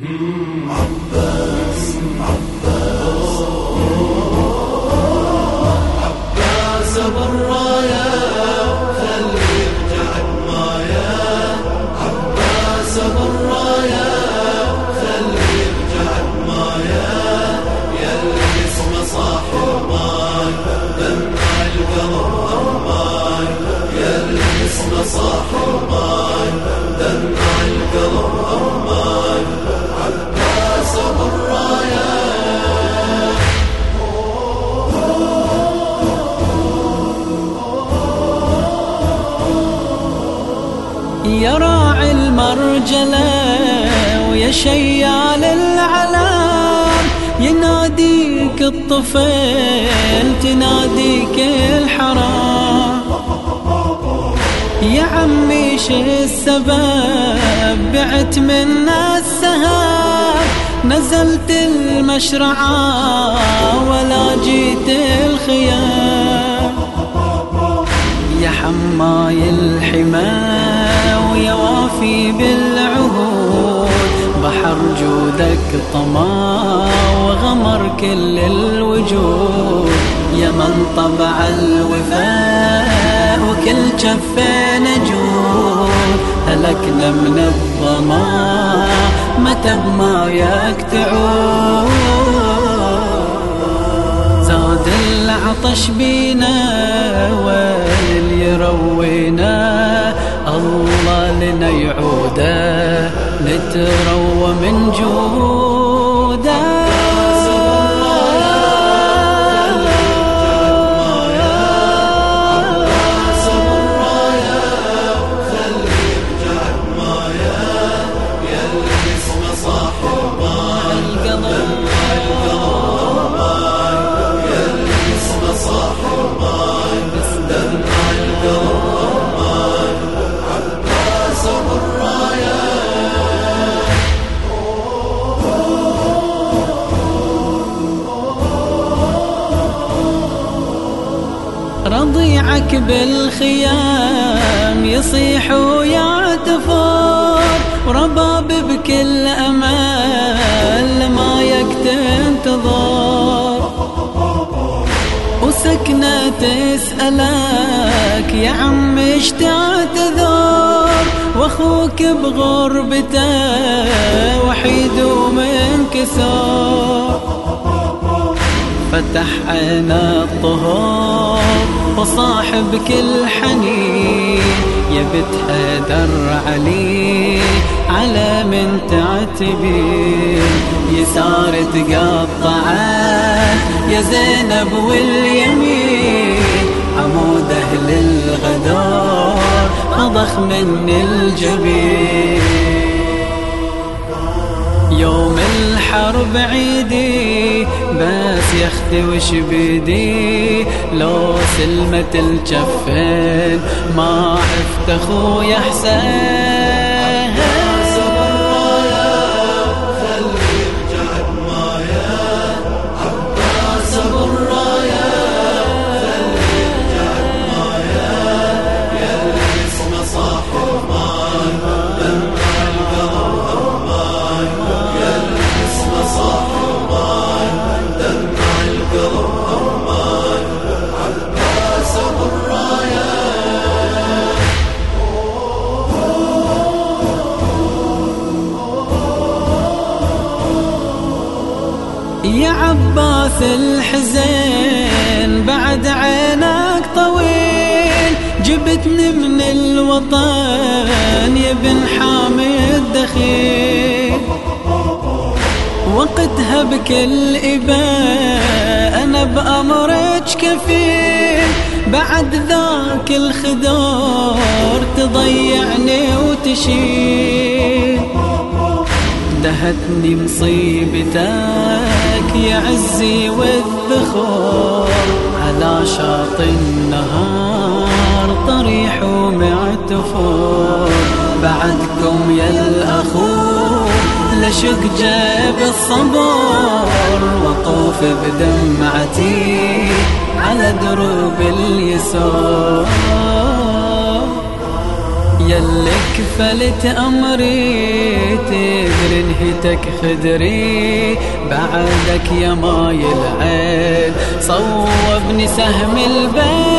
عباس عباس يا راعي المرجلة ويا شيال العلام يناديك الطفل تناديك الحرام. يا عمي شو السبب؟ بعت منا السهام. نزلت المشرعة ولا جيت الخيام. يا حماي الحمى وافي بالعهود. بحر جودك طما وغمر كل الوجود. يا من طبع الوفاء وكل جفين جود هلكنا من الظما متى بماياك تعود. زاد العطش بينا يعوده نتروى من جوده رضيعك بالخيام يصيح ويعتفر ورباب بكل امل ما تنتظر وسكنة تسألك يا عم إيش تعتذر؟ وأخوك بغربته وحيد ومنكسر فتح عينا الطهور وصاحب كل حنين يا بنت حيدر علي على من تعتبين يسار تقطعت يا زينب واليمين عمود أهل الغدار اضخ من الجبين. يوم الحرب عيدي يختي وش بيدي لو سلمت الجفين ما عفت أخويا حسين. يا عباس الحزين بعد عينك طويل. جبتني من الوطن يا بن حامد دخيل. وقتها بكل إباء أنا بأمرك كفيل. بعد ذاك الخدور تضيعني وتشيل. دهتني مصيبتك يا عزي والذخور. على شاطئ النهار طريح ومعتفور بعدكم يا الأخو لشق جيب الصبر. وطوف بدمعتي على دروب اليسار. يلك فلت أمري تدري انهتك خدري. بعدك يا ماي العين صوبني سهم البيت.